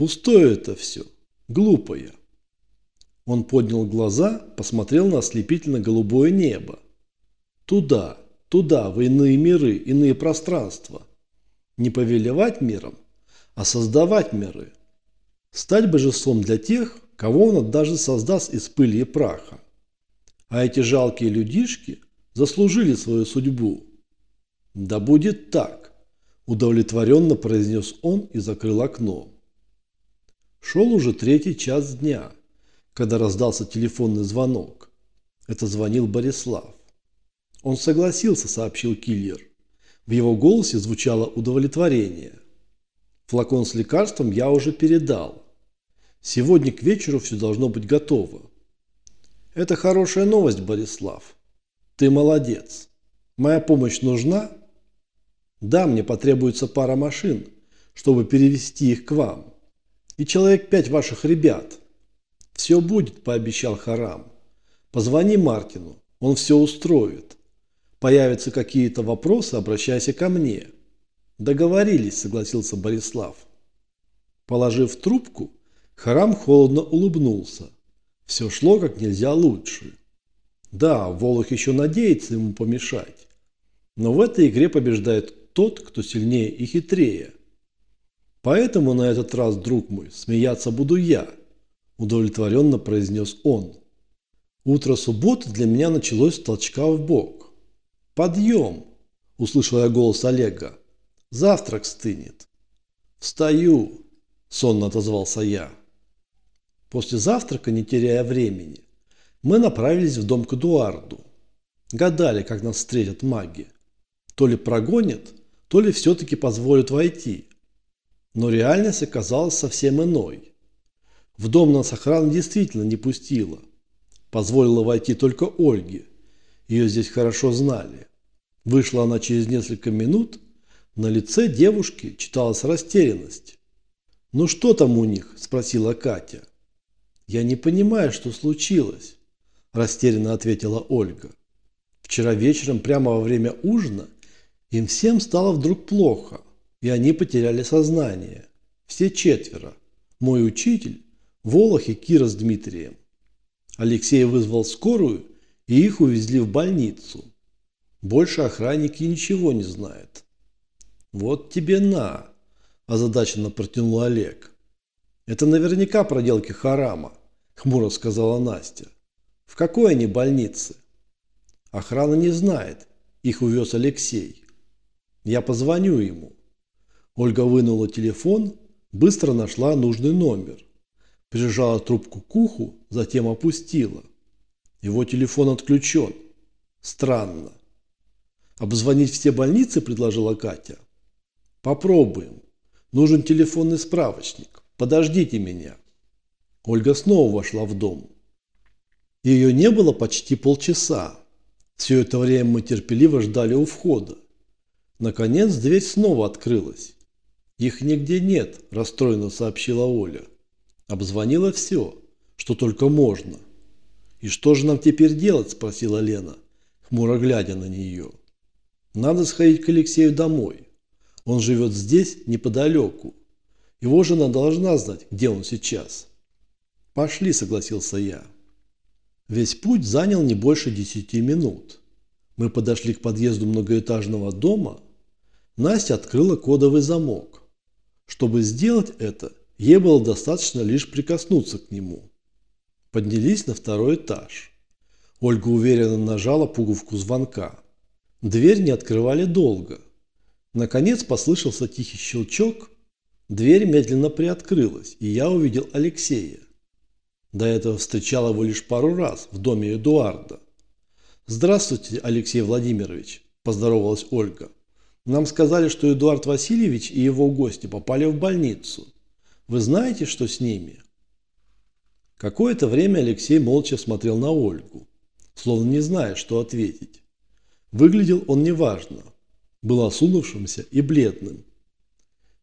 Пустое это все, глупое. Он поднял глаза, посмотрел на ослепительно-голубое небо. Туда, туда, в иные миры, иные пространства. Не повелевать миром, а создавать миры. Стать божеством для тех, кого он даже создаст из пыли и праха. А эти жалкие людишки заслужили свою судьбу. Да будет так, удовлетворенно произнес он и закрыл окно. Шел уже третий час дня, когда раздался телефонный звонок. Это звонил Борислав. Он согласился, сообщил киллер. В его голосе звучало удовлетворение. Флакон с лекарством я уже передал. Сегодня к вечеру все должно быть готово. Это хорошая новость, Борислав. Ты молодец. Моя помощь нужна? Да, мне потребуется пара машин, чтобы перевести их к вам. И человек пять ваших ребят. Все будет, пообещал Харам. Позвони Мартину, он все устроит. Появятся какие-то вопросы, обращайся ко мне. Договорились, согласился Борислав. Положив трубку, Харам холодно улыбнулся. Все шло как нельзя лучше. Да, Волох еще надеется ему помешать. Но в этой игре побеждает тот, кто сильнее и хитрее. Поэтому на этот раз, друг мой, смеяться буду я, удовлетворенно произнес он. Утро субботы для меня началось с толчка в бок. «Подъем!» – услышал я голос Олега. «Завтрак стынет». «Встаю!» – сонно отозвался я. После завтрака, не теряя времени, мы направились в дом к Эдуарду. Гадали, как нас встретят маги. То ли прогонят, то ли все-таки позволят войти. Но реальность оказалась совсем иной. В дом нас охрана действительно не пустила. Позволила войти только Ольге. Ее здесь хорошо знали. Вышла она через несколько минут. На лице девушки читалась растерянность. «Ну что там у них?» – спросила Катя. «Я не понимаю, что случилось», – растерянно ответила Ольга. «Вчера вечером, прямо во время ужина, им всем стало вдруг плохо, и они потеряли сознание. Все четверо. Мой учитель, Волох и Кира с Дмитрием. Алексей вызвал скорую, и их увезли в больницу. Больше охранники ничего не знают». «Вот тебе на!» – озадаченно протянул Олег. «Это наверняка проделки Харама хмуро сказала Настя. В какой они больнице? Охрана не знает. Их увез Алексей. Я позвоню ему. Ольга вынула телефон, быстро нашла нужный номер. Прижала трубку к уху, затем опустила. Его телефон отключен. Странно. Обзвонить все больницы, предложила Катя. Попробуем. Нужен телефонный справочник. Подождите меня. Ольга снова вошла в дом. Ее не было почти полчаса. Все это время мы терпеливо ждали у входа. Наконец дверь снова открылась. «Их нигде нет», – расстроенно сообщила Оля. Обзвонила все, что только можно. «И что же нам теперь делать?» – спросила Лена, хмуро глядя на нее. «Надо сходить к Алексею домой. Он живет здесь, неподалеку. Его жена должна знать, где он сейчас». «Пошли», – согласился я. Весь путь занял не больше десяти минут. Мы подошли к подъезду многоэтажного дома. Настя открыла кодовый замок. Чтобы сделать это, ей было достаточно лишь прикоснуться к нему. Поднялись на второй этаж. Ольга уверенно нажала пуговку звонка. Дверь не открывали долго. Наконец послышался тихий щелчок. Дверь медленно приоткрылась, и я увидел Алексея. До этого встречал его лишь пару раз в доме Эдуарда. «Здравствуйте, Алексей Владимирович», – поздоровалась Ольга. «Нам сказали, что Эдуард Васильевич и его гости попали в больницу. Вы знаете, что с ними?» Какое-то время Алексей молча смотрел на Ольгу, словно не зная, что ответить. Выглядел он неважно, был осунувшимся и бледным.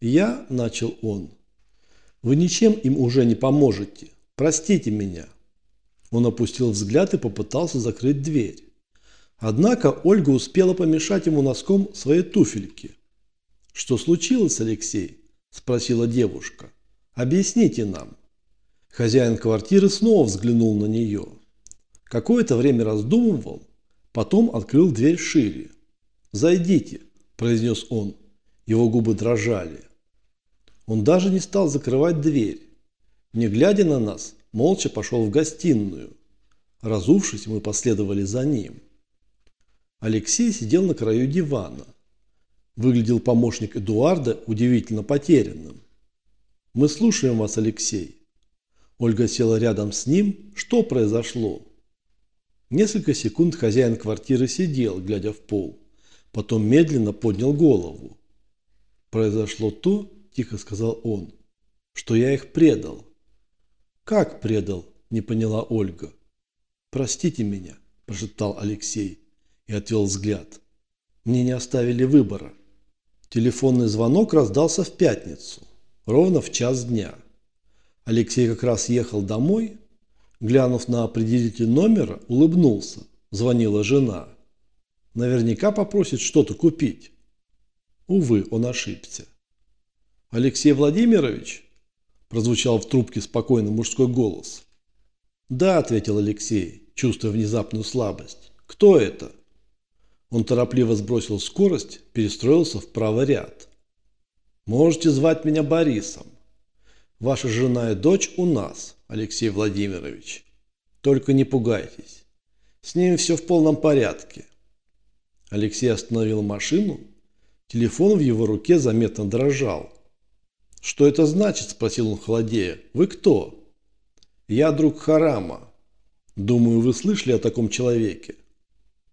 «Я», – начал он, – «вы ничем им уже не поможете. Простите меня». Он опустил взгляд и попытался закрыть дверь. Однако Ольга успела помешать ему носком своей туфельки. «Что случилось, Алексей?» – спросила девушка. Объясните нам. Хозяин квартиры снова взглянул на нее. Какое-то время раздумывал, потом открыл дверь шире. «Зайдите», – произнес он. Его губы дрожали. Он даже не стал закрывать дверь. Не глядя на нас, молча пошел в гостиную. Разувшись, мы последовали за ним. Алексей сидел на краю дивана. Выглядел помощник Эдуарда удивительно потерянным. «Мы слушаем вас, Алексей». Ольга села рядом с ним. Что произошло? Несколько секунд хозяин квартиры сидел, глядя в пол. Потом медленно поднял голову. «Произошло то, – тихо сказал он, – что я их предал». «Как предал?» – не поняла Ольга. «Простите меня», – прошептал Алексей и отвел взгляд. «Мне не оставили выбора». Телефонный звонок раздался в пятницу, ровно в час дня. Алексей как раз ехал домой, глянув на определитель номера, улыбнулся. Звонила жена. Наверняка попросит что-то купить. Увы, он ошибся. «Алексей Владимирович?» Прозвучал в трубке спокойный мужской голос. «Да», – ответил Алексей, чувствуя внезапную слабость. «Кто это?» Он торопливо сбросил скорость, перестроился в правый ряд. «Можете звать меня Борисом. Ваша жена и дочь у нас, Алексей Владимирович. Только не пугайтесь. С ними все в полном порядке». Алексей остановил машину. Телефон в его руке заметно дрожал. «Что это значит?» – спросил он холодея. «Вы кто?» «Я друг Харама. Думаю, вы слышали о таком человеке?»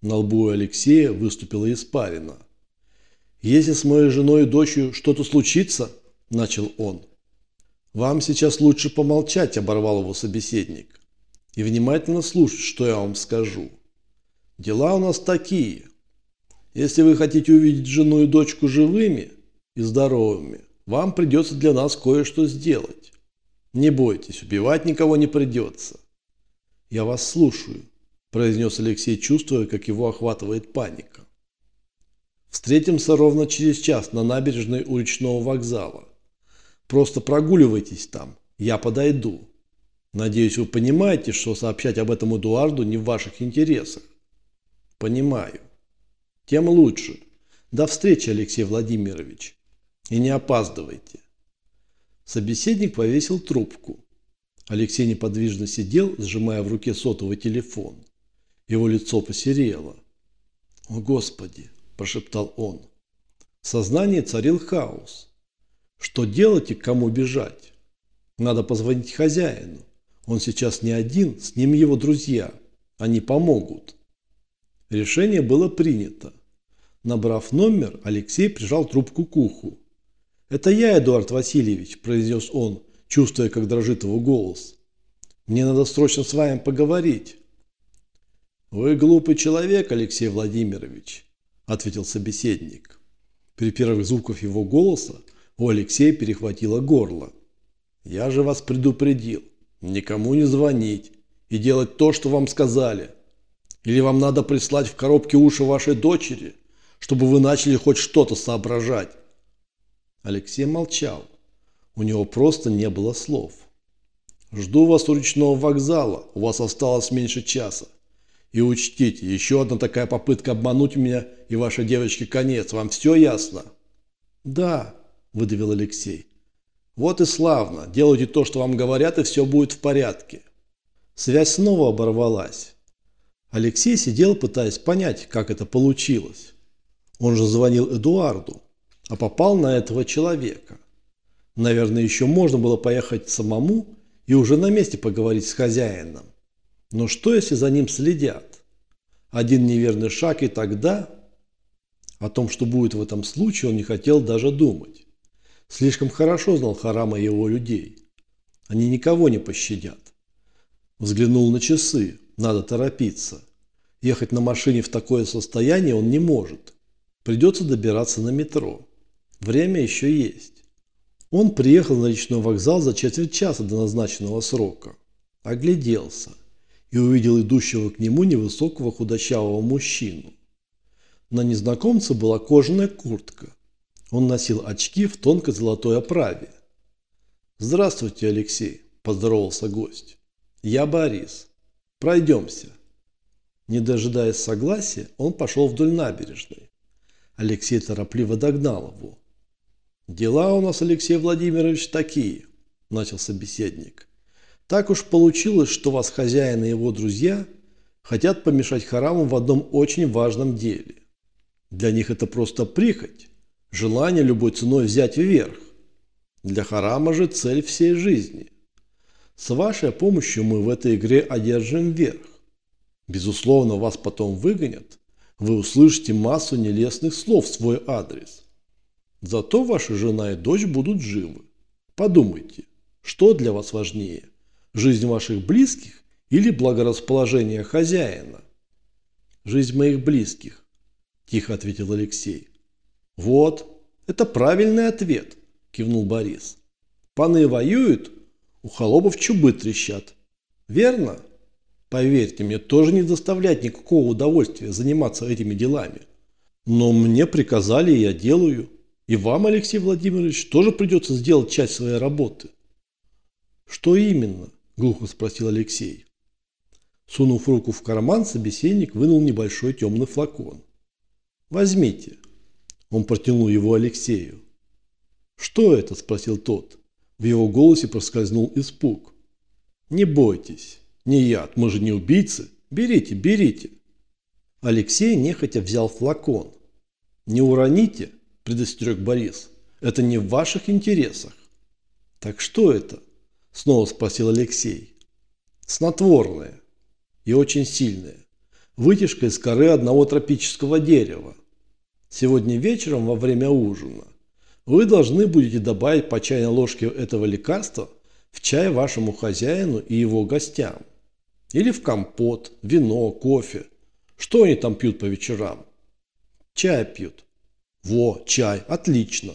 На лбу Алексея выступила испарина. «Если с моей женой и дочерью что-то случится», – начал он. «Вам сейчас лучше помолчать», – оборвал его собеседник. «И внимательно слушать, что я вам скажу. Дела у нас такие. Если вы хотите увидеть жену и дочку живыми и здоровыми, вам придется для нас кое-что сделать. Не бойтесь, убивать никого не придется. Я вас слушаю, произнес Алексей, чувствуя, как его охватывает паника. Встретимся ровно через час на набережной у речного вокзала. Просто прогуливайтесь там, я подойду. Надеюсь, вы понимаете, что сообщать об этом Эдуарду не в ваших интересах. Понимаю. Тем лучше. До встречи, Алексей Владимирович. И не опаздывайте. Собеседник повесил трубку. Алексей неподвижно сидел, сжимая в руке сотовый телефон. Его лицо посерело. «О, Господи!» – прошептал он. В сознании царил хаос. Что делать и к кому бежать? Надо позвонить хозяину. Он сейчас не один, с ним его друзья. Они помогут. Решение было принято. Набрав номер, Алексей прижал трубку к уху. «Это я, Эдуард Васильевич», – произнес он, чувствуя, как дрожит его голос. «Мне надо срочно с вами поговорить». «Вы глупый человек, Алексей Владимирович», – ответил собеседник. При первых звуках его голоса у Алексея перехватило горло. «Я же вас предупредил. Никому не звонить и делать то, что вам сказали. Или вам надо прислать в коробке уши вашей дочери, чтобы вы начали хоть что-то соображать. Алексей молчал. У него просто не было слов. «Жду вас у речного вокзала. У вас осталось меньше часа. И учтите, еще одна такая попытка обмануть меня и вашей девочке конец. Вам все ясно?» «Да», – выдавил Алексей. «Вот и славно. Делайте то, что вам говорят, и все будет в порядке». Связь снова оборвалась. Алексей сидел, пытаясь понять, как это получилось. Он же звонил Эдуарду а попал на этого человека. Наверное, еще можно было поехать самому и уже на месте поговорить с хозяином. Но что, если за ним следят? Один неверный шаг и тогда... О том, что будет в этом случае, он не хотел даже думать. Слишком хорошо знал Харама и его людей. Они никого не пощадят. Взглянул на часы. Надо торопиться. Ехать на машине в такое состояние он не может. Придется добираться на метро. Время еще есть. Он приехал на речной вокзал за четверть часа до назначенного срока. Огляделся и увидел идущего к нему невысокого худощавого мужчину. На незнакомце была кожаная куртка. Он носил очки в тонкой золотой оправе. Здравствуйте, Алексей, поздоровался гость. Я Борис. Пройдемся. Не дожидаясь согласия, он пошел вдоль набережной. Алексей торопливо догнал его. «Дела у нас, Алексей Владимирович, такие», – начал собеседник. «Так уж получилось, что вас хозяин и его друзья хотят помешать хараму в одном очень важном деле. Для них это просто прихоть, желание любой ценой взять вверх. Для харама же цель всей жизни. С вашей помощью мы в этой игре одержим верх. Безусловно, вас потом выгонят. Вы услышите массу нелестных слов в свой адрес. Зато ваша жена и дочь будут живы. Подумайте, что для вас важнее? Жизнь ваших близких или благорасположение хозяина? Жизнь моих близких, тихо ответил Алексей. Вот, это правильный ответ, кивнул Борис. Паны воюют, у холопов чубы трещат. Верно? Поверьте, мне тоже не доставляет никакого удовольствия заниматься этими делами. Но мне приказали, и я делаю. И вам, Алексей Владимирович, тоже придется сделать часть своей работы. Что именно? Глухо спросил Алексей. Сунув руку в карман, собеседник вынул небольшой темный флакон. «Возьмите». Он протянул его Алексею. «Что это?» – спросил тот. В его голосе проскользнул испуг. «Не бойтесь. Не яд, мы же не убийцы. Берите, берите. Алексей нехотя взял флакон. Не уроните, предостерег Борис. Это не в ваших интересах. Так что это? Снова спросил Алексей. Снотворное. И очень сильное. Вытяжка из коры одного тропического дерева. Сегодня вечером во время ужина вы должны будете добавить по чайной ложке этого лекарства в чай вашему хозяину и его гостям. Или в компот, вино, кофе. Что они там пьют по вечерам? Чай пьют. Во, чай, отлично.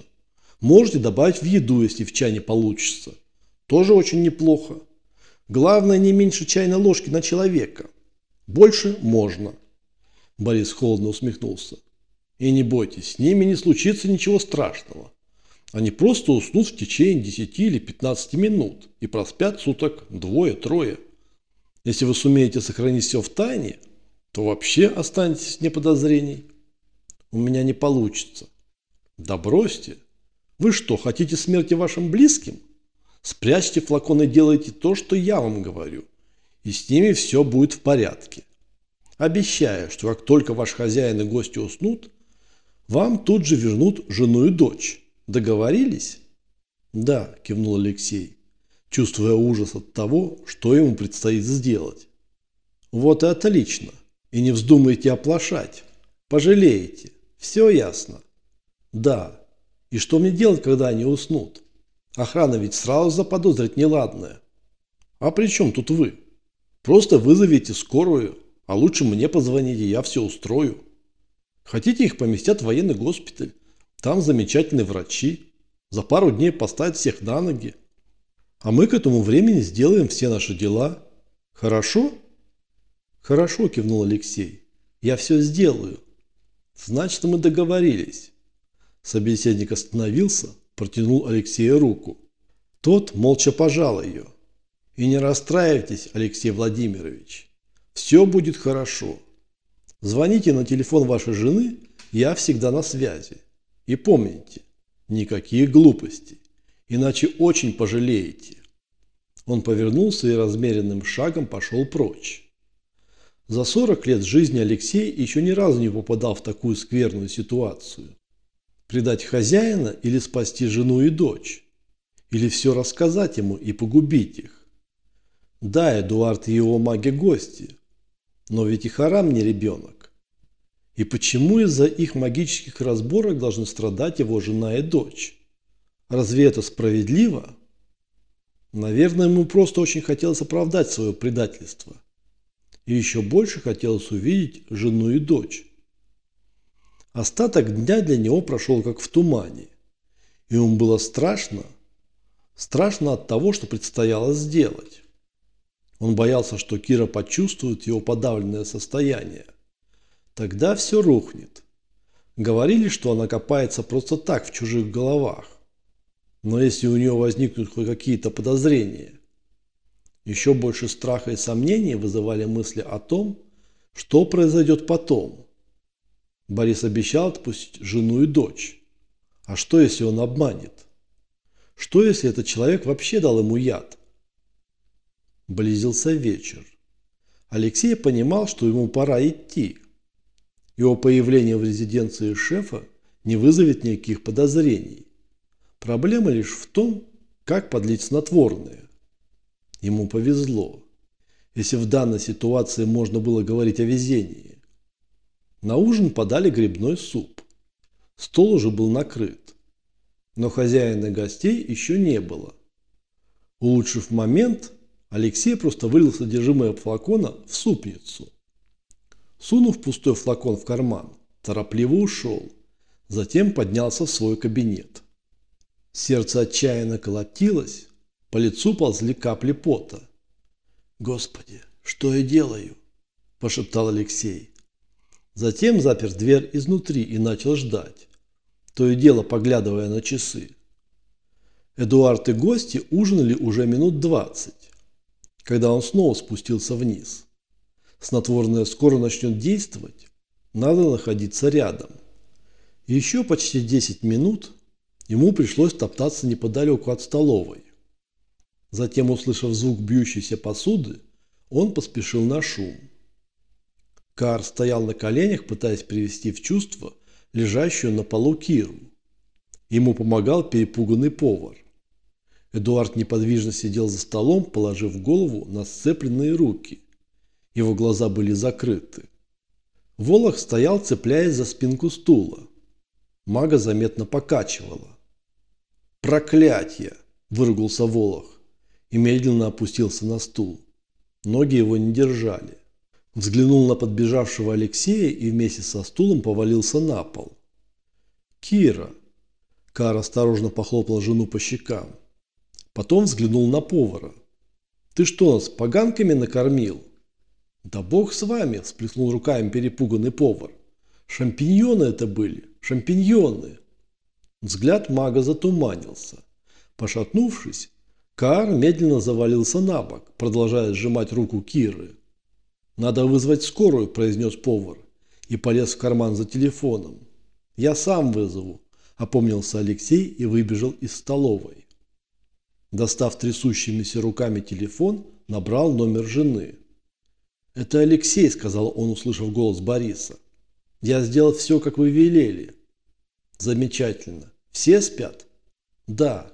Можете добавить в еду, если в чай не получится. Тоже очень неплохо. Главное, не меньше чайной ложки на человека. Больше можно. Борис холодно усмехнулся. И не бойтесь, с ними не случится ничего страшного. Они просто уснут в течение 10 или 15 минут и проспят суток двое-трое. Если вы сумеете сохранить все в тайне, то вообще останетесь вне подозрений. У меня не получится. Да бросьте. Вы что, хотите смерти вашим близким? Спрячьте флакон и делайте то, что я вам говорю. И с ними все будет в порядке. Обещаю, что как только ваш хозяин и гости уснут, вам тут же вернут жену и дочь. Договорились? Да, кивнул Алексей чувствуя ужас от того, что ему предстоит сделать. Вот и отлично. И не вздумайте оплошать. Пожалеете. Все ясно. Да. И что мне делать, когда они уснут? Охрана ведь сразу заподозрит неладное. А при чем тут вы? Просто вызовите скорую, а лучше мне позвоните, я все устрою. Хотите, их поместят в военный госпиталь. Там замечательные врачи. За пару дней поставят всех на ноги. А мы к этому времени сделаем все наши дела. Хорошо? Хорошо, кивнул Алексей. Я все сделаю. Значит, мы договорились. Собеседник остановился, протянул Алексею руку. Тот молча пожал ее. И не расстраивайтесь, Алексей Владимирович. Все будет хорошо. Звоните на телефон вашей жены, я всегда на связи. И помните, никаких глупостей иначе очень пожалеете. Он повернулся и размеренным шагом пошел прочь. За 40 лет жизни Алексей еще ни разу не попадал в такую скверную ситуацию. Предать хозяина или спасти жену и дочь? Или все рассказать ему и погубить их? Да, Эдуард и его маги гости, но ведь и Харам не ребенок. И почему из-за их магических разборок должны страдать его жена и дочь? Разве это справедливо? Наверное, ему просто очень хотелось оправдать свое предательство. И еще больше хотелось увидеть жену и дочь. Остаток дня для него прошел как в тумане. И ему было страшно. Страшно от того, что предстояло сделать. Он боялся, что Кира почувствует его подавленное состояние. Тогда все рухнет. Говорили, что она копается просто так в чужих головах. Но если у нее возникнут хоть какие-то подозрения, еще больше страха и сомнений вызывали мысли о том, что произойдет потом. Борис обещал отпустить жену и дочь. А что, если он обманет? Что, если этот человек вообще дал ему яд? Близился вечер. Алексей понимал, что ему пора идти. Его появление в резиденции шефа не вызовет никаких подозрений. Проблема лишь в том, как подлить снотворное. Ему повезло, если в данной ситуации можно было говорить о везении. На ужин подали грибной суп. Стол уже был накрыт. Но хозяина гостей еще не было. Улучшив момент, Алексей просто вылил содержимое флакона в супницу. Сунув пустой флакон в карман, торопливо ушел. Затем поднялся в свой кабинет. Сердце отчаянно колотилось, по лицу ползли капли пота. «Господи, что я делаю?» – пошептал Алексей. Затем запер дверь изнутри и начал ждать, то и дело поглядывая на часы. Эдуард и гости ужинали уже минут двадцать, когда он снова спустился вниз. Снотворное скоро начнет действовать, надо находиться рядом. Еще почти 10 минут ему пришлось топтаться неподалеку от столовой. Затем, услышав звук бьющейся посуды, он поспешил на шум. Кар стоял на коленях, пытаясь привести в чувство лежащую на полу Киру. Ему помогал перепуганный повар. Эдуард неподвижно сидел за столом, положив голову на сцепленные руки. Его глаза были закрыты. Волох стоял, цепляясь за спинку стула. Мага заметно покачивала. «Проклятье!» – выругался Волох и медленно опустился на стул. Ноги его не держали. Взглянул на подбежавшего Алексея и вместе со стулом повалился на пол. «Кира!» Кар осторожно похлопал жену по щекам. Потом взглянул на повара. «Ты что, нас поганками накормил?» «Да бог с вами!» – всплеснул руками перепуганный повар. «Шампиньоны это были! Шампиньоны!» Взгляд мага затуманился. Пошатнувшись, Каар медленно завалился на бок, продолжая сжимать руку Киры. «Надо вызвать скорую», – произнес повар и полез в карман за телефоном. «Я сам вызову», – опомнился Алексей и выбежал из столовой. Достав трясущимися руками телефон, набрал номер жены. «Это Алексей», – сказал он, услышав голос Бориса. «Я сделал все, как вы велели». «Замечательно. Все спят?» «Да».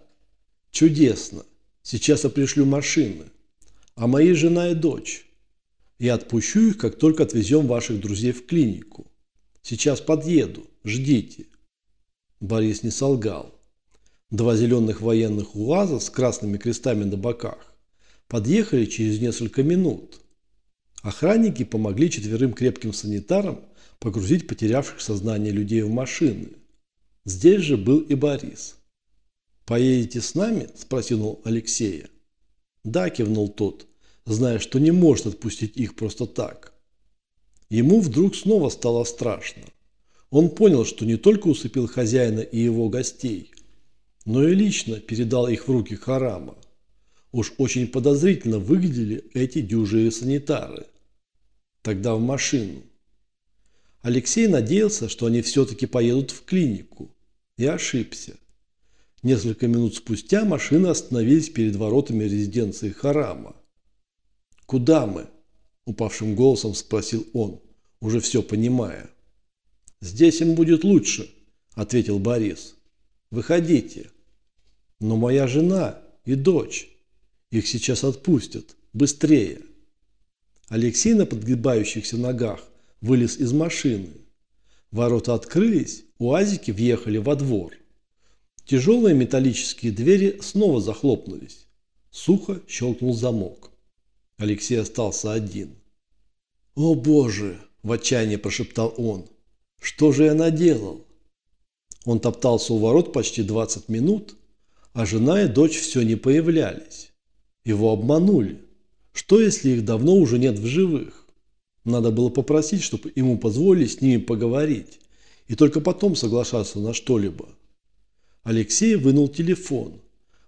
«Чудесно. Сейчас я пришлю машины. А мои жена и дочь. Я отпущу их, как только отвезем ваших друзей в клинику. Сейчас подъеду. Ждите. Борис не солгал. Два зеленых военных УАЗа с красными крестами на боках подъехали через несколько минут. Охранники помогли четверым крепким санитарам погрузить потерявших сознание людей в машины. Здесь же был и Борис. «Поедете с нами?» – спросил Алексея. «Да», – кивнул тот, зная, что не может отпустить их просто так. Ему вдруг снова стало страшно. Он понял, что не только усыпил хозяина и его гостей, но и лично передал их в руки Харама. Уж очень подозрительно выглядели эти дюжие санитары. Тогда в машину. Алексей надеялся, что они все-таки поедут в клинику. И ошибся. Несколько минут спустя машины остановились перед воротами резиденции Харама. «Куда мы?» – упавшим голосом спросил он, уже все понимая. «Здесь им будет лучше», – ответил Борис. «Выходите». «Но моя жена и дочь. Их сейчас отпустят. Быстрее». Алексей на подгибающихся ногах вылез из машины. Ворота открылись, уазики въехали во двор. Тяжелые металлические двери снова захлопнулись. Сухо щелкнул замок. Алексей остался один. «О боже!» – в отчаянии прошептал он. «Что же я наделал?» Он топтался у ворот почти 20 минут, а жена и дочь все не появлялись. Его обманули. Что, если их давно уже нет в живых? Надо было попросить, чтобы ему позволили с ними поговорить, и только потом соглашаться на что-либо. Алексей вынул телефон.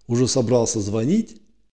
Уже собрался звонить,